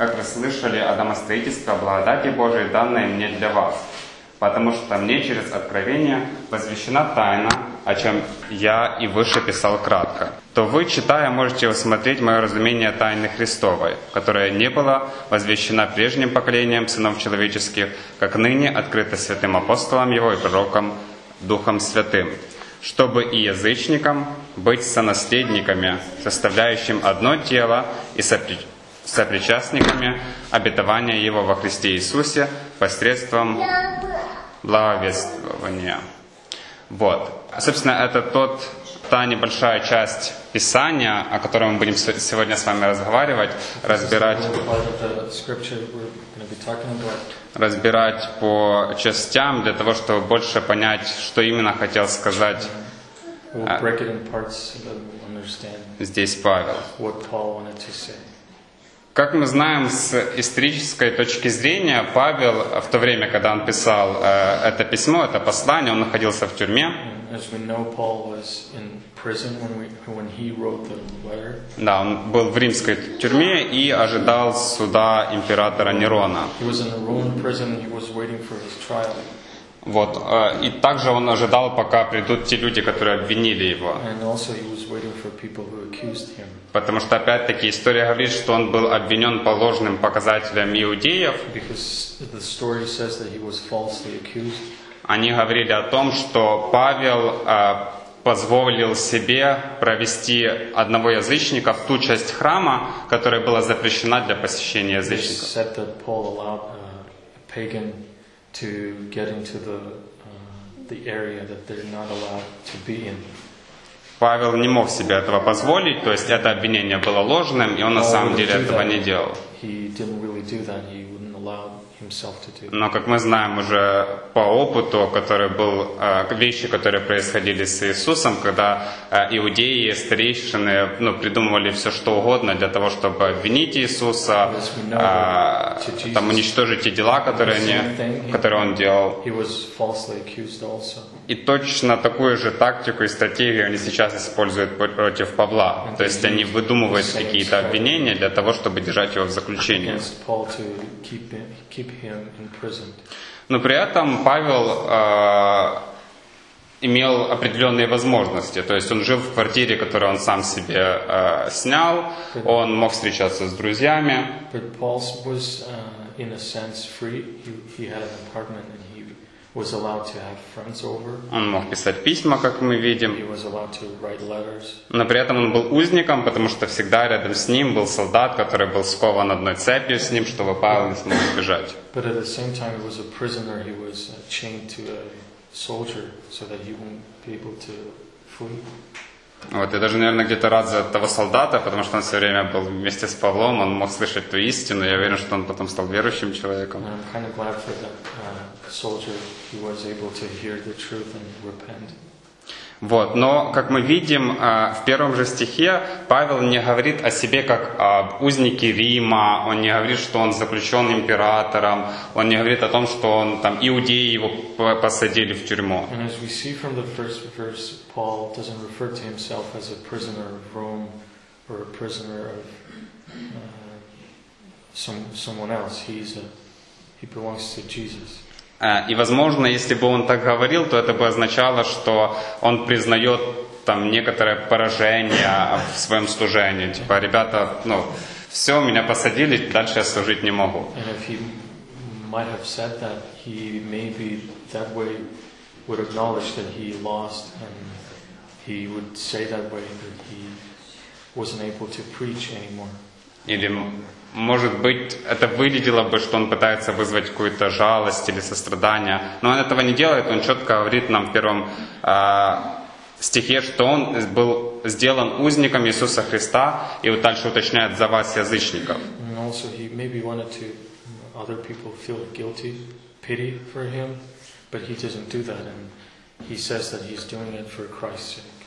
как вы слышали о домостроительстве, благодати Божией, данной мне для вас. Потому что мне через откровение возвещена тайна, о чем я и выше писал кратко. То вы, читая, можете усмотреть мое разумение тайны Христовой, которая не была возвещена прежним поколением сынов человеческих, как ныне открыта святым апостолом его и пророком Духом Святым, чтобы и язычникам быть сонаследниками, составляющим одно тело и сопри- сопричастниками обетования Его во Христе Иисусе посредством благовествования. Вот. Собственно, это тот, та небольшая часть Писания, о котором мы будем сегодня с вами разговаривать, разбирать, разбирать по частям для того, чтобы больше понять, что именно хотел сказать understand здесь Павел. Как мы знаем с исторической точки зрения, Павел в то время, когда он писал э, это письмо, это послание, он находился в тюрьме. Да, он был в римской тюрьме и ожидал суда императора Нерона. He was in the Roman prison and he was waiting for his trial. Вот. э, И также он ожидал, пока придут те люди, которые обвинили его. Потому что, опять-таки, история говорит, что он был обвинен по ложным показателям иудеев. Они говорили о том, что Павел э, позволил себе провести одного язычника в ту часть храма, которая была запрещена для посещения язычников. Uh, to get into the, uh, the area that they're not allowed to be in. Павел не мог себе этого позволить, то есть это обвинение было ложным, и он на самом деле этого не делал. He didn't really do that. He wouldn't allow himself to do. Но, как мы знаем уже по опыту, который был, э, вещи, которые происходили с Иисусом, когда э, иудеи, старейшины ну, придумывали все, что угодно для того, чтобы обвинить Иисуса, э, там, уничтожить те дела, которые, они, которые Он делал. И точно такую же тактику и стратегию они сейчас используют по- против Павла. То есть они выдумывают какие-то обвинения для того, чтобы держать его в заключении. Но при этом Павел э, имел определенные возможности. То есть он жил в квартире, которую он сам себе э, снял, он мог встречаться с друзьями, But Paul was, uh, in a sense, free. He, he had an apartment and он мог писать письма, как мы видим. Но при этом он был узником, потому что всегда рядом с ним был солдат, который был скован одной цепью с ним, чтобы Павел не смог сбежать. Soldier so that he be able to flee. Вот, я даже, наверное, где-то рад за того солдата, потому что он все время был вместе с Павлом, он мог слышать ту истину, я уверен, что он потом стал верующим человеком. Kind of that uh, soldier. He was able to hear the truth and repent. Вот. Но, как мы видим, э, в первом же стихе Павел не говорит о себе как об узнике Рима, он не говорит, что он заключен императором, он не говорит о том, что он там иудеи его по- посадили в тюрьму. Uh, he belongs to Jesus. Э, И, возможно, если бы он так говорил, то это бы означало, что он признает там некоторое поражение в своем служении. Типа, ребята, ну, все, меня посадили, дальше я служить не могу. He wasn't able to preach anymore. Или, может быть, это выглядело бы, что он пытается вызвать какую-то жалость или сострадание. Но он этого не делает, он четко говорит нам в первом э, стихе, что он был сделан узником Иисуса Христа, и вот дальше уточняет за вас, язычников. He says that he's doing it for Christ's sake.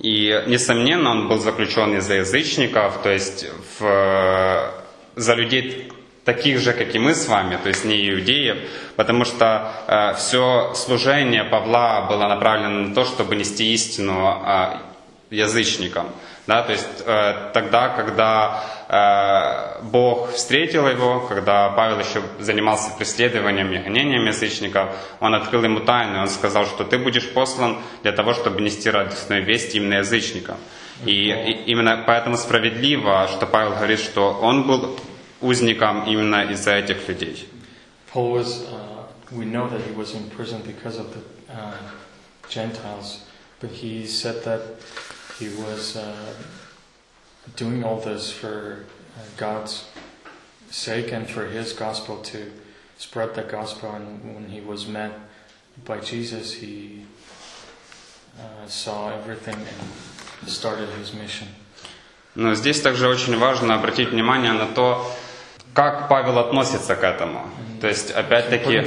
И, несомненно, он был заключен из-за язычников, то есть в, за людей таких же, как и мы с вами, то есть не иудеев, потому что все служение Павла было направлено на то, чтобы нести истину э, язычником. Да, то есть э, тогда, когда э, Бог встретил его, когда Павел еще занимался преследованием и гонением язычников, он открыл ему тайну, и он сказал, что ты будешь послан для того, чтобы нести радостную весть именно язычникам. И, и именно поэтому справедливо, что Павел говорит, что он был узником именно из-за этих людей. Paul was, uh, we know that he was in prison because of the uh, Gentiles, but he said that he was uh, doing all this for uh, God's sake and for his gospel to spread the gospel. And when he was met by Jesus, he uh, saw everything and started his mission. Но здесь также очень важно обратить внимание на то, как Павел относится к этому. То есть, опять-таки,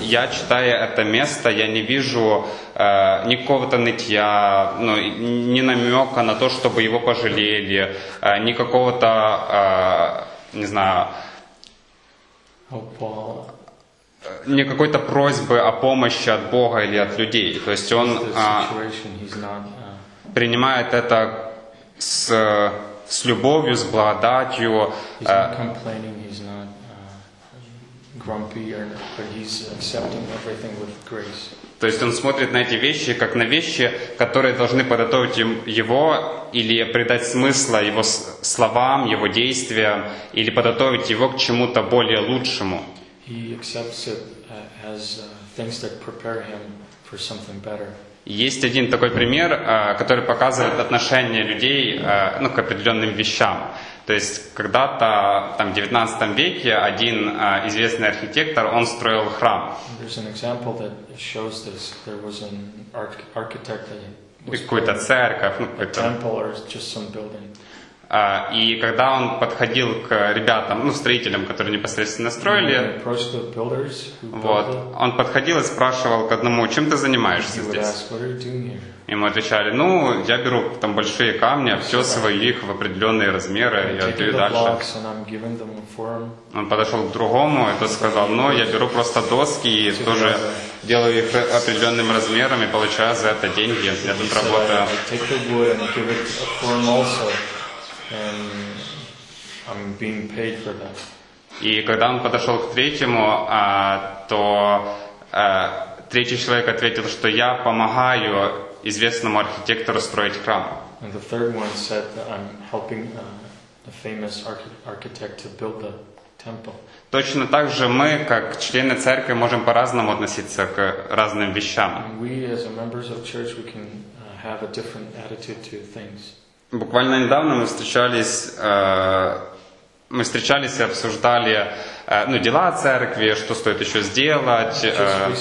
я читая это место, я не вижу э, ни какого-то нытья, ну, ни намека на то, чтобы его пожалели, э, ни какого-то, э, не знаю, ни какой-то просьбы о помощи от Бога или от людей. То есть он uh, принимает это с, с любовью, с благодатью, э, uh. То есть он смотрит на эти вещи как на вещи, которые должны подготовить его или придать смысла его словам, его действиям, или подготовить его к чему-то более лучшему. He accepts it uh, as uh, things that prepare him for something better. Есть один такой пример, э, который показывает отношение людей э, ну, к определенным вещам. То есть когда-то там, в 19 веке один э, известный архитектор, он строил храм. Какую-то церковь, ну, какой-то А, И когда он подходил к ребятам, ну, строителям, которые непосредственно строили, built вот, он подходил и спрашивал к одному, чем ты занимаешься здесь? Ему отвечали, ну, я беру там большие камни, обтесываю их в определенные размеры и отдаю дальше. Он подошел к другому, и тот сказал, ну, я беру просто доски и тоже делаю их определенным размером и получаю за это деньги. Я тут работаю. И когда он подошел к третьему, а, то а, третий человек ответил, что я помогаю известному архитектору строить храм. And the third one said helping uh, the famous archi- architect to build the temple. Точно так же мы, как члены церкви, можем по-разному относиться к разным вещам. We, Буквально недавно мы встречались, э, мы встречались и обсуждали э, ну, дела церкви, что стоит еще сделать, э,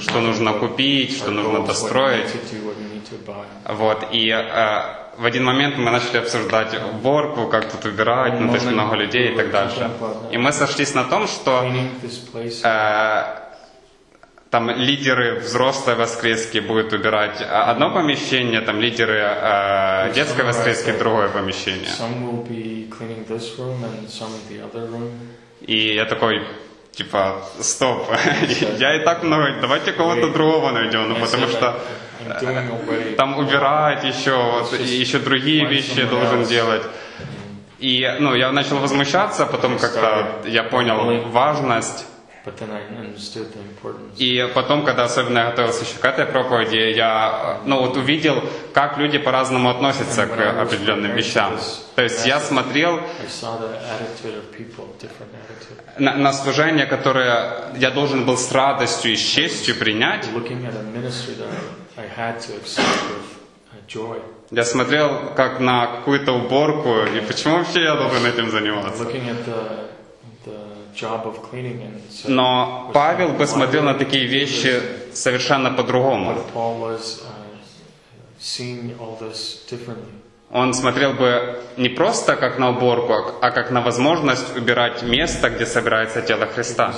что нужно купить, что нужно достроить. Вот, и в один момент мы начали обсуждать уборку, как тут убирать, ну, то есть много людей и так дальше. И мы сошлись на том, что Cleaning this place, э, там лидеры взрослой воскрески будут убирать одно помещение, там лидеры э, детской воскрески другое помещение. И я такой, типа, стоп, я и так много, давайте кого-то другого найдем, ну потому что already. там убирать еще, вот, еще другие вещи должен делать. И, ну, я начал возмущаться, потом как-то я понял важность. But then I understood the importance. И потом, когда особенно я готовился еще к этой проповеди, я, ну, вот увидел, как люди по-разному относятся к определенным вещам. То есть я смотрел на, на служение, которое я должен был с радостью и с честью принять. Uh. Я смотрел как на какую-то уборку, и почему вообще я должен этим заниматься? Но Павел бы смотрел на такие вещи совершенно по-другому. Uh, seeing all this differently. Он смотрел бы не просто как на уборку, а как на возможность убирать место, где собирается тело Христа.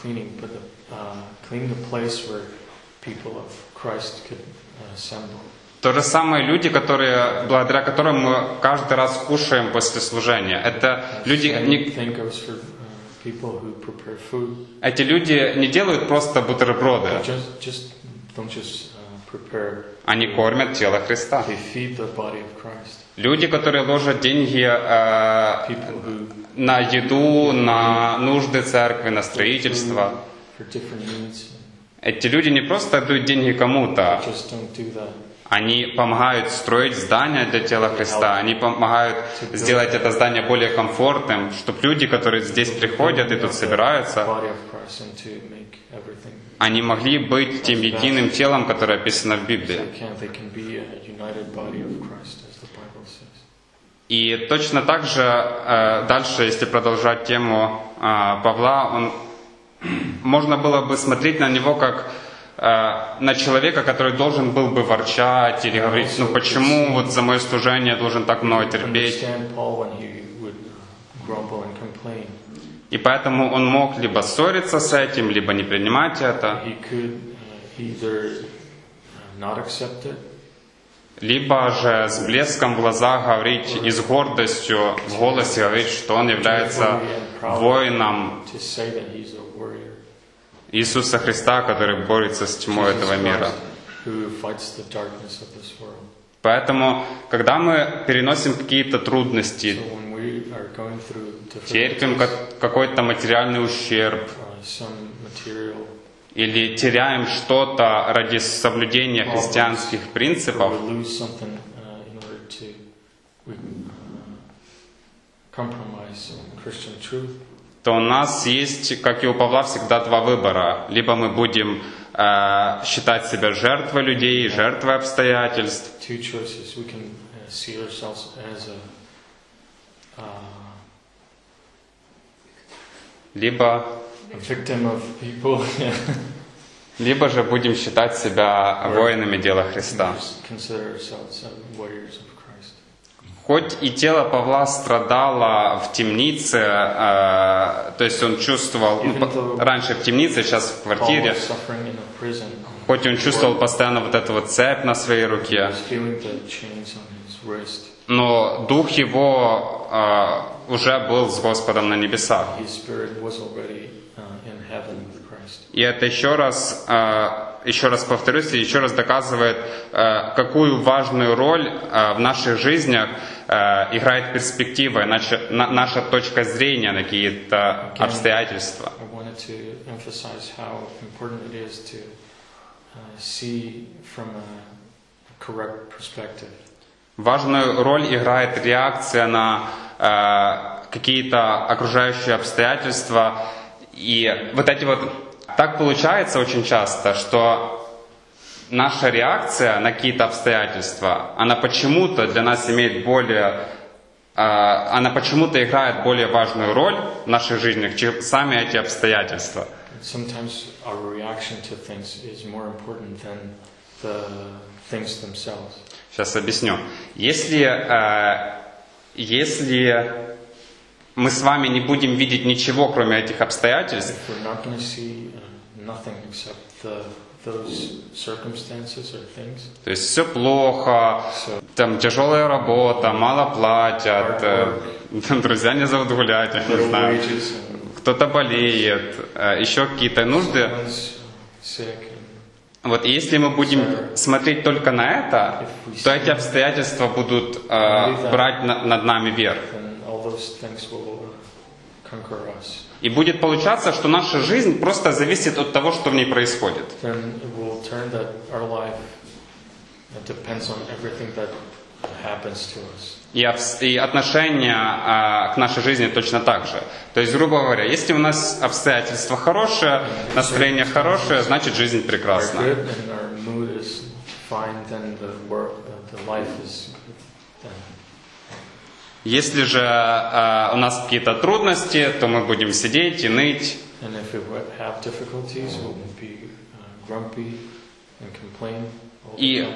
cleaning, the, uh, place where people of Christ could uh, assemble. То же самое люди, которые, благодаря которым мы каждый раз кушаем после служения. Это люди, не, uh, эти люди не делают просто бутерброды. They just, just don't just uh. Они кормят тело Христа. Люди, которые ложат деньги э, who на еду, на нужды церкви, на строительство. Эти люди не просто отдают деньги кому-то, do. Они помогают строить здания для тела Христа, они помогают сделать это здание более комфортным, чтобы люди, которые здесь приходят и тут собираются, они могли быть тем единым телом, которое описано в Библии. И точно так же э, дальше, если продолжать тему э, Павла, он, можно было бы смотреть на него как на человека, который должен был бы ворчать или говорить, ну почему вот за мое служение должен так много терпеть. И поэтому он мог либо ссориться с этим, либо не принимать это, accept it либо же с блеском в глазах говорить и с гордостью в голосе говорить, что он является воином Иисуса Христа, который борется с тьмой этого мира. Поэтому, когда мы переносим какие-то трудности, терпим какой-то материальный ущерб uh, или теряем что-то ради соблюдения христианских принципов, uh, uh, compromise on Christian truth, то у нас есть, как и у Павла, всегда два выбора. Либо мы будем э, считать себя жертвой людей, жертвой обстоятельств, uh, a, uh, либо, либо же будем считать себя воинами дела Христа. Just consider ourselves uh, warriors of Christ. Хоть и тело Павла страдало в темнице, э, то есть он чувствовал, ну, раньше в темнице, сейчас в квартире, хоть он чувствовал постоянно вот эту вот цепь на своей руке, но дух его э, уже был с Господом на небесах. Uh. И это еще раз, э, еще раз повторюсь, и еще раз доказывает, э, какую важную роль э, в наших жизнях э, играет перспектива, наша, на- наша точка зрения на какие-то обстоятельства. Uh. Важную роль играет реакция на какие-то окружающие обстоятельства. И вот эти вот... Так получается очень часто, что наша реакция на какие-то обстоятельства, она почему-то для нас имеет более... э, она почему-то играет более важную роль в наших жизнях, чем сами эти обстоятельства. Sometimes our reaction to things is more important than the things themselves. Сейчас объясню. Если, э, если мы с вами не будем видеть ничего, кроме этих обстоятельств, Nothing except the, those circumstances or things, то есть все плохо, so там тяжелая работа, мало платят, э, друзья не зовут гулять, я не знаю, кто-то болеет, э, еще какие-то нужды. Вот если мы будем смотреть только на это, то эти обстоятельства будут э, брать на- над нами верх. И будет получаться, что наша жизнь просто зависит от того, что в ней происходит. И, и отношение а, к нашей жизни точно так же. То есть, грубо говоря, если у нас обстоятельства хорошие, настроение хорошее, значит жизнь прекрасна. fine, then the uh, the life is then Если же а, у нас какие-то трудности, то мы будем sидеть и ныть. Uh, И,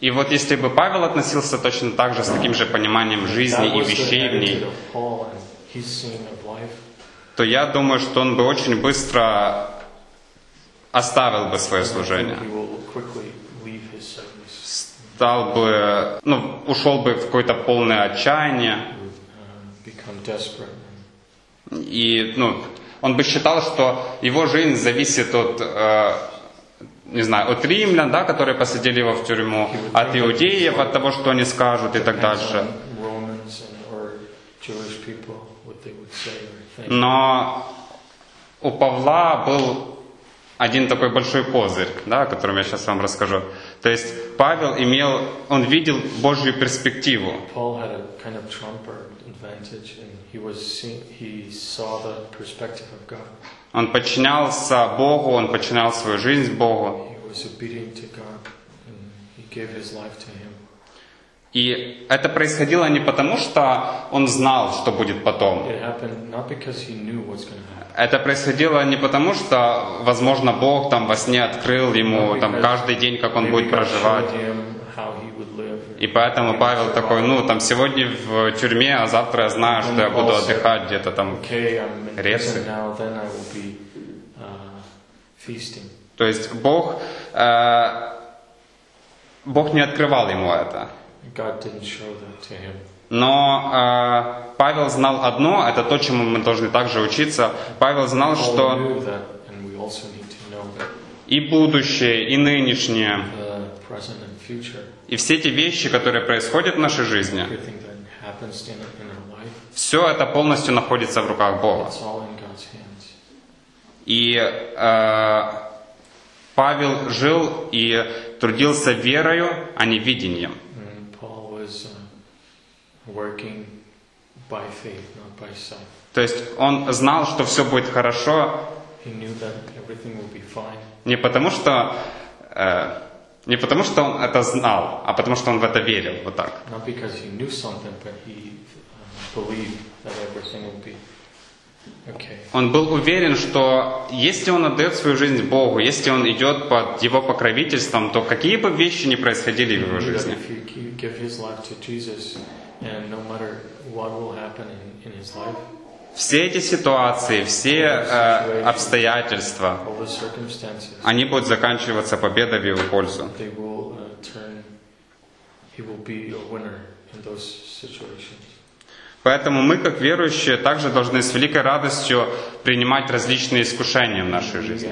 и вот если бы Павел относился точно так же, с таким же пониманием жизни и вещей в ней, то я думаю, что он бы очень быстро оставил бы свое служение. Стал бы, ну, ушел бы в какое-то полное отчаяние. И, ну, он бы считал, что его жизнь зависит от, э, не знаю, от римлян, да, которые посадили его в тюрьму, от иудеев, от того, что они скажут и так дальше. Но у Павла был один такой большой козырь, да, о котором я сейчас вам расскажу. То есть Павел имел, он видел Божью перспективу. Kind of he was he. Он подчинялся Богу, он подчинял свою жизнь Богу. He was obedient to God, and he gave his life to Him. И это происходило не потому, что он знал, что будет потом. Это происходило не потому, что, возможно, Бог там во сне открыл ему там каждый день, как он будет проживать. И поэтому Павел такой, ну, там сегодня в тюрьме, а завтра я знаю, что я буду отдыхать где-то там. Be uh. То есть Бог, э, Бог не открывал ему это. Но э, Павел знал одно, это то, чему мы должны также учиться. Павел знал, что и будущее, и нынешнее, future, и все эти вещи, которые происходят в нашей жизни, все это полностью находится в руках Бога. И э, Павел жил и трудился верою, а не видением. And Paul was uh, working by faith, not by sight. То есть он знал, что все будет хорошо, не потому что э, не потому что он это знал, а потому что он в это верил, вот так. uh, okay. Он был уверен, что если он отдает свою жизнь Богу, если он идет под его покровительством, то какие бы вещи ни происходили в его жизни, все эти ситуации, все э, обстоятельства, all the circumstances, они будут заканчиваться победой в его пользу. they will uh, turn. He will be a winner in those situations. Поэтому мы, как верующие, также должны с великой радостью принимать различные искушения в нашей жизни,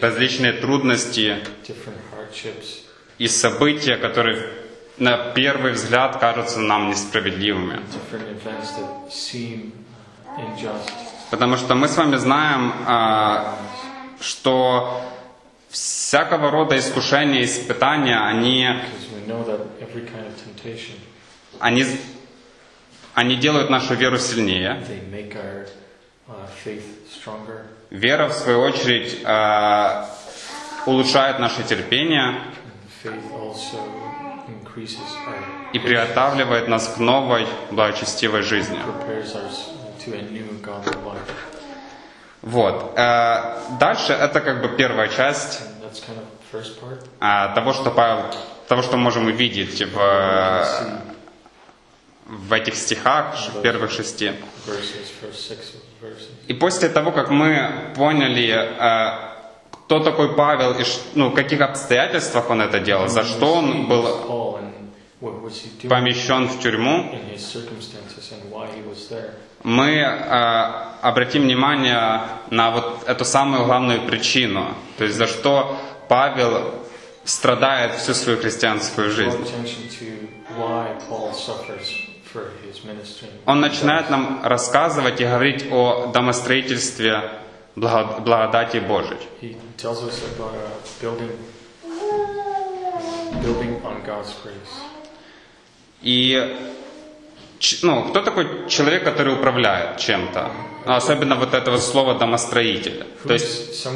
различные трудности и события, которые на первый взгляд кажутся нам несправедливыми. Потому что мы с вами знаем, а, что всякого рода искушения, испытания, они, они, они делают нашу веру сильнее. uh. Вера, в свою очередь, а, улучшает наше терпение And faith also increases our и приготавливает нас к новой благочестивой жизни. Вот. Э, Дальше это как бы первая часть а, того, что Павел, того, что мы можем увидеть в, э, в этих стихах, ш- первых шести. И после того, как мы поняли, э, кто такой Павел и ну, в каких обстоятельствах он это делал, за что он был помещен в тюрьму, мы э, обратим внимание на вот эту самую главную причину, то есть за что Павел страдает всю свою христианскую жизнь. Он начинает нам рассказывать и говорить о домостроительстве благо- благодати Божией. Building on God's grace. И ну, кто такой человек, который управляет чем-то? Ну, Особенно вот это вот слово домостроитель. То есть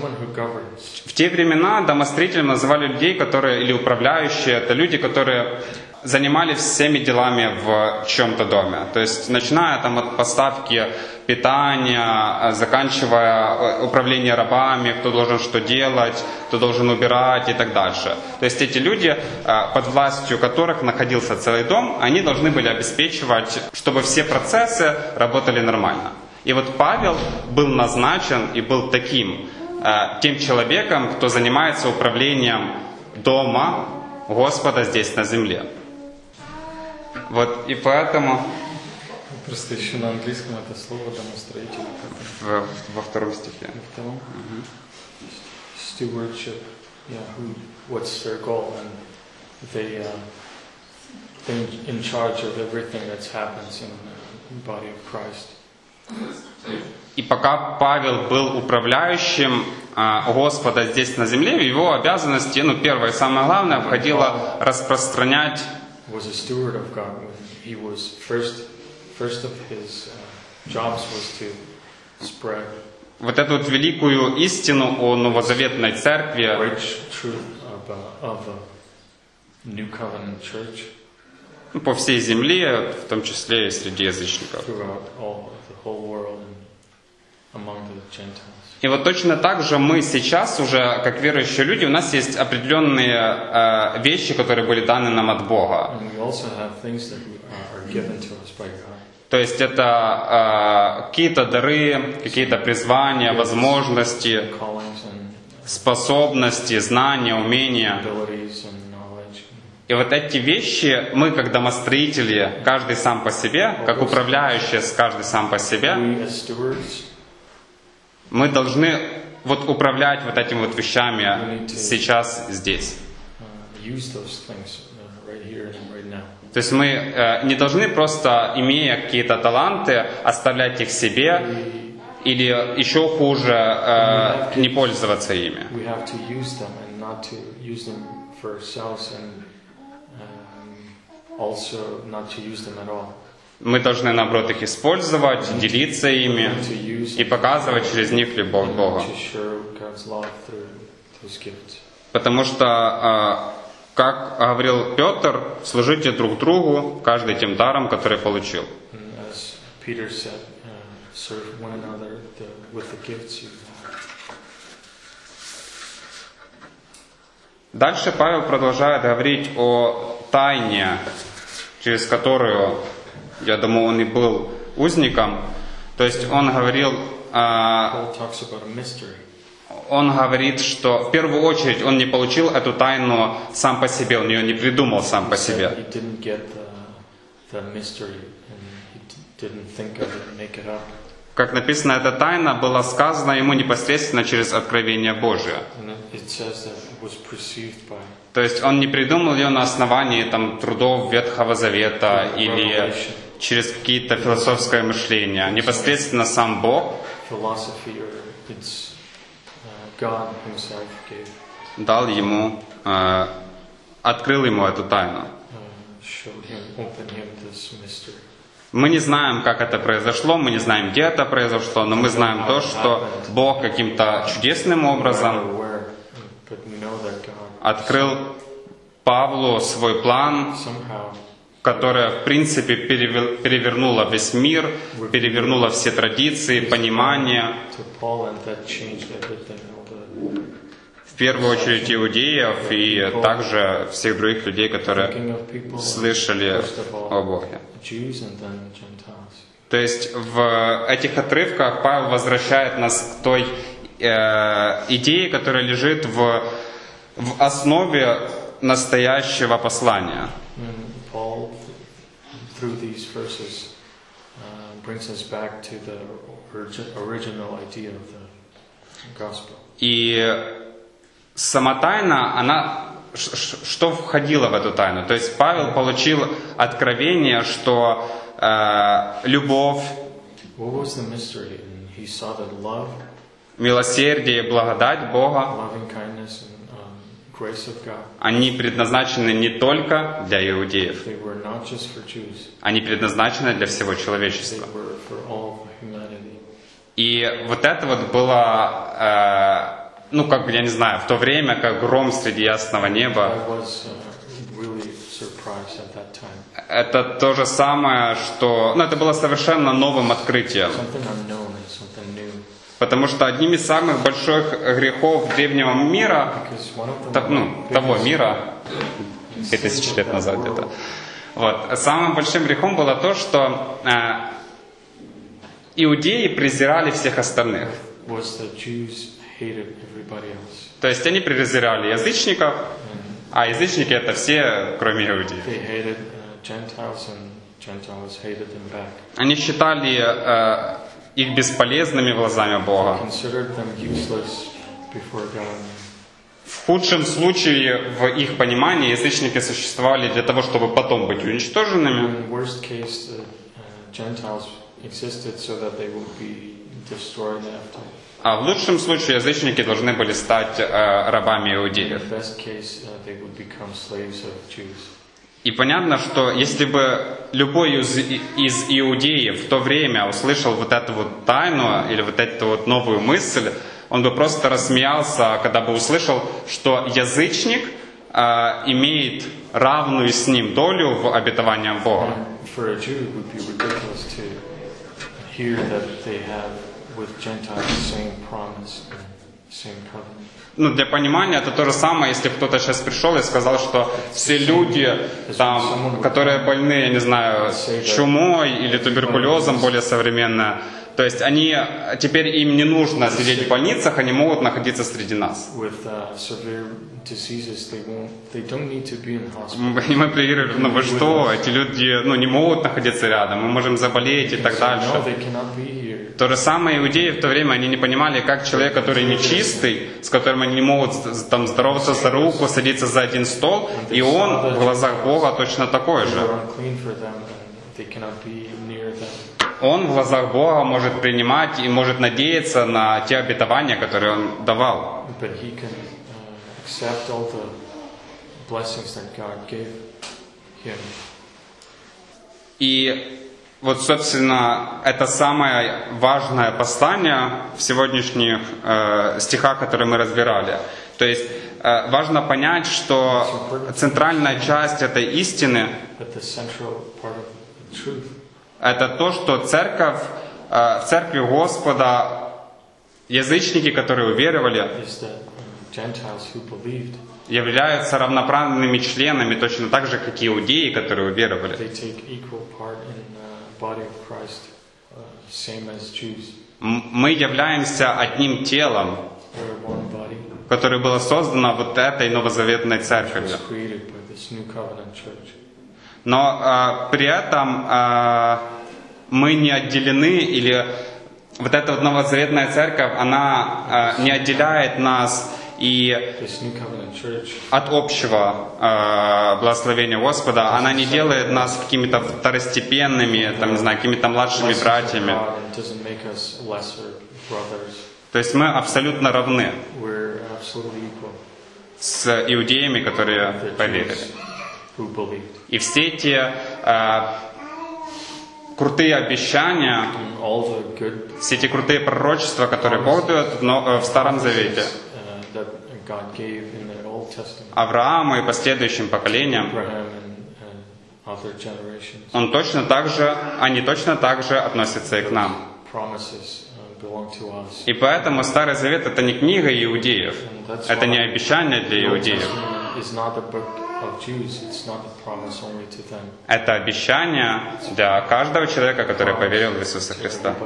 в те времена домостроителем называли людей, которые, или управляющие, это люди, которые занимались всеми делами в чем-то доме. То есть начиная там от поставки питания, э, заканчивая э, управление рабами, кто должен что делать, кто должен убирать и так дальше. То есть эти люди, э, под властью которых находился целый дом, они должны были обеспечивать, чтобы все процессы работали нормально. И вот Павел был назначен и был таким, э, тем человеком, кто занимается управлением дома Господа здесь на земле. Вот, и поэтому Просто еще на английском это слово домостроитель. в- во втором стихе. во втором. stewardship. Yeah, who, what's their goal, and they uh, they in charge of everything that happens in the body of Christ. И пока Павел был управляющим а, Господа здесь на земле, в его обязанности, ну, первое и самое главное, входило распространять Was a steward of God. He was first, first of his uh, jobs was to spread вот эту вот великую истину о новозаветной церкви, rich truth of a, of a new covenant church ну, по всей земле, в том числе и среди язычников. throughout all the whole world and among the Gentiles. И вот точно так же мы сейчас уже, как верующие люди, у нас есть определенные э, вещи, которые были даны нам от Бога. То есть это э, какие-то дары, какие-то призвания, возможности, способности, знания, умения. И вот эти вещи мы, как домостроители, каждый сам по себе, как управляющие каждый сам по себе, мы должны вот управлять вот этими вот вещами сейчас здесь. uh, uh. То есть мы э, не должны просто, имея какие-то таланты, оставлять их себе или еще хуже, э, не пользоваться ими. Um, also not to use them at all. Мы должны, наоборот, их использовать, делиться ими и показывать через них любовь Бога. Потому что, э, как говорил Петр, служите друг другу, каждый тем даром, который получил. Uh. Дальше Павел продолжает говорить о тайне, через которую, я думаю, он и был узником. То есть он говорил, а, он говорит, что в первую очередь он не получил эту тайну сам по себе, он ее не придумал сам по себе. Как написано, эта тайна была сказана ему непосредственно через откровение Божие. То есть он не придумал ее на основании там, трудов Ветхого Завета или через какие-то философское мышление. Непосредственно сам Бог uh, gave, дал ему, э, открыл ему эту тайну. uh. Мы не знаем, как это произошло, мы не знаем, где это произошло, но мы знаем то, что Бог каким-то чудесным образом открыл Павлу свой план, которое, в принципе, перевер- перевернуло весь мир, перевернуло все традиции, понимание, the в первую очередь иудеев и также всех других людей, которые слышали о Боге. То есть в этих отрывках Павел возвращает нас к той э, идее, которая лежит в, в основе настоящего послания. Through these verses, uh, brings us back to the origi- original idea of the gospel. И сама тайна, она что входило в эту тайну? То есть Павел получил откровение, что э, любовь, милосердие, благодать Бога, они предназначены не только для иудеев, они предназначены для всего человечества. И вот это вот было, э, ну как, я не знаю, в то время, как гром среди ясного неба, uh, это то же самое, что... Ну, это было совершенно новым открытием. Something unknown and something new. Потому что одним из самых больших грехов древнего мира, the ну, того мира, sins 2000 of лет назад где-то, вот, самым большим грехом было то, что э, иудеи презирали всех остальных. То есть они презирали язычников, а язычники это все, кроме иудеев. Back. Они считали э, их бесполезными в глазами Бога. В худшем случае, в их понимании, язычники существовали для того, чтобы потом быть уничтоженными. Uh. А в лучшем случае язычники должны были стать э, рабами иудеев. И понятно, что если бы любой из, из иудеев в то время услышал вот эту вот тайну или вот эту вот новую мысль, он бы просто рассмеялся, когда бы услышал, что язычник э, имеет равную с ним долю в обетовании Бога. Hear that they have with Gentiles the same promise. Ну, для понимания, это то же самое, если кто-то сейчас пришел и сказал, что все люди, там, которые больны, я не знаю, чумой или туберкулезом, более современно, то есть они, теперь им не нужно сидеть в больницах, они могут находиться среди нас. Uh. И мы приговорили, ну вы что, эти люди ну, не могут находиться рядом, мы можем заболеть и так дальше. То же самое иудеи в то время, они не понимали, как человек, который нечистый, с которым они не могут там, здороваться за руку, садиться за один стол, и он в глазах Бога точно такой же. Он в глазах Бога может принимать и может надеяться на те обетования, которые он давал. Uh. И вот, собственно, это самое важное послание в сегодняшних э, стихах, которые мы разбирали. То есть э, важно понять, что центральная часть этой истины это то, что церковь, э, в церкви Господа язычники, которые уверовали, являются равноправными членами, точно так же, как и иудеи, которые уверовали. Uh, Мы являемся одним телом, которое было создано вот этой новозаветной церковью. Но э, при этом э, мы не отделены, или вот эта вот новозаветная церковь, она э, не отделяет нас и от общего э, благословения Господа, она не делает нас какими-то второстепенными, там, не знаю, какими-то младшими братьями. То есть мы абсолютно равны. С иудеями, которые поверили. И все те э, крутые обещания, все эти крутые пророчества, которые Бог дает но, э, в Старом Завете, Аврааму и последующим поколениям, он точно так же, они точно так же относятся и к нам. Uh. И поэтому Старый Завет это не книга иудеев, это не обещание для иудеев, это обещание для каждого человека, который поверил в Иисуса Христа.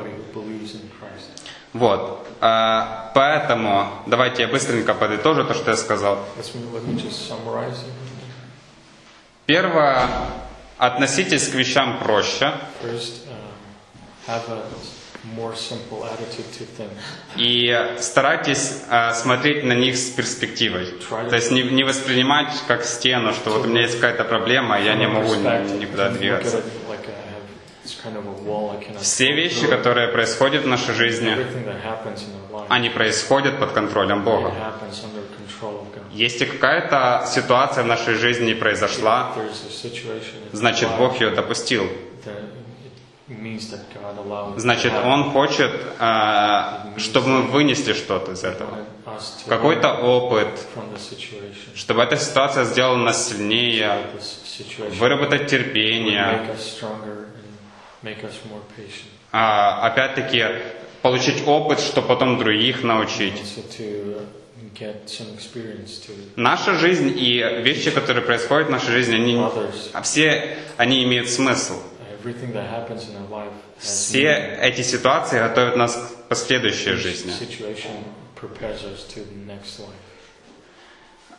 Вот. А, Поэтому давайте я быстренько подытожу то, что я сказал. Первое, относитесь к вещам проще First, um, и старайтесь а, смотреть на них с перспективой. То есть не, не воспринимать как стену, что вот у меня есть какая-то проблема, и я не могу ни- никуда двигаться. Все вещи, которые происходят в нашей жизни, они происходят под контролем Бога. Если какая-то ситуация в нашей жизни произошла, значит Бог ее допустил. Значит. Он хочет, а, чтобы мы вынесли что-то из этого. Какой-то опыт, чтобы эта ситуация сделала нас сильнее, выработать терпение, а, опять-таки получить опыт, чтобы потом других научить. Uh, Наша жизнь и вещи, которые происходят в нашей жизни, они, а все они имеют смысл. Все эти ситуации готовят нас к последующей жизни.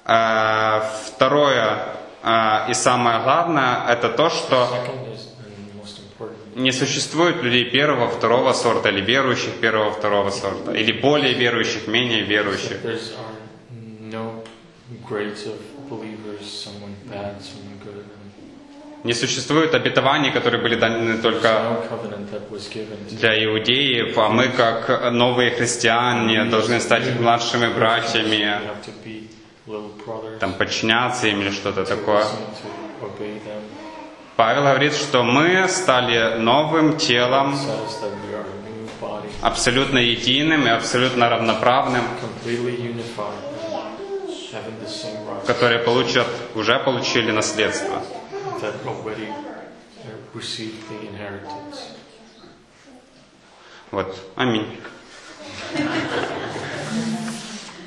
А, Второе а, и самое главное, это то, что Second is, and most important. Не существует людей первого, второго сорта, или верующих первого, второго сорта, или более верующих, менее верующих. Не существует обетований, которые были даны только для иудеев, а мы, как новые христиане, должны стать младшими братьями, там, подчиняться им или что-то такое. listen, to obey them. Павел говорит, что мы стали новым телом, абсолютно единым и абсолютно равноправным, которые получат, уже получили наследство. uh. Вот. Аминь.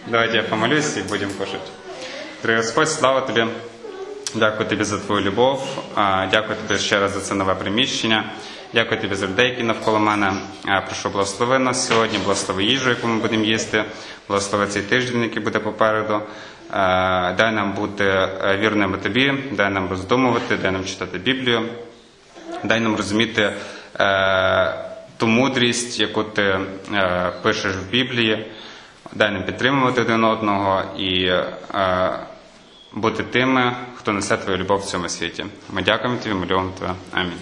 Давайте я помолюсь і будемо кушати. Дорогий Господь, слава Тобі. Дякую Тобі за Твою любов. Дякую Тобі ще раз за це нове приміщення. Дякую Тобі за людей, які навколо мене. Прошу благослови нас сьогодні, благослови їжу, яку ми будемо їсти, благослови цей тиждень, який буде попереду. Дай нам бути е, вірними Тобі, дай нам роздумувати, дай нам читати Біблію. Дай нам розуміти е, ту мудрість, яку ти е, пишеш в Біблії. Дай нам підтримувати один одного і бути тими, хто несе твою любов в цьому світі. Ми дякуємо тобі, ми любимо тебе. Амінь.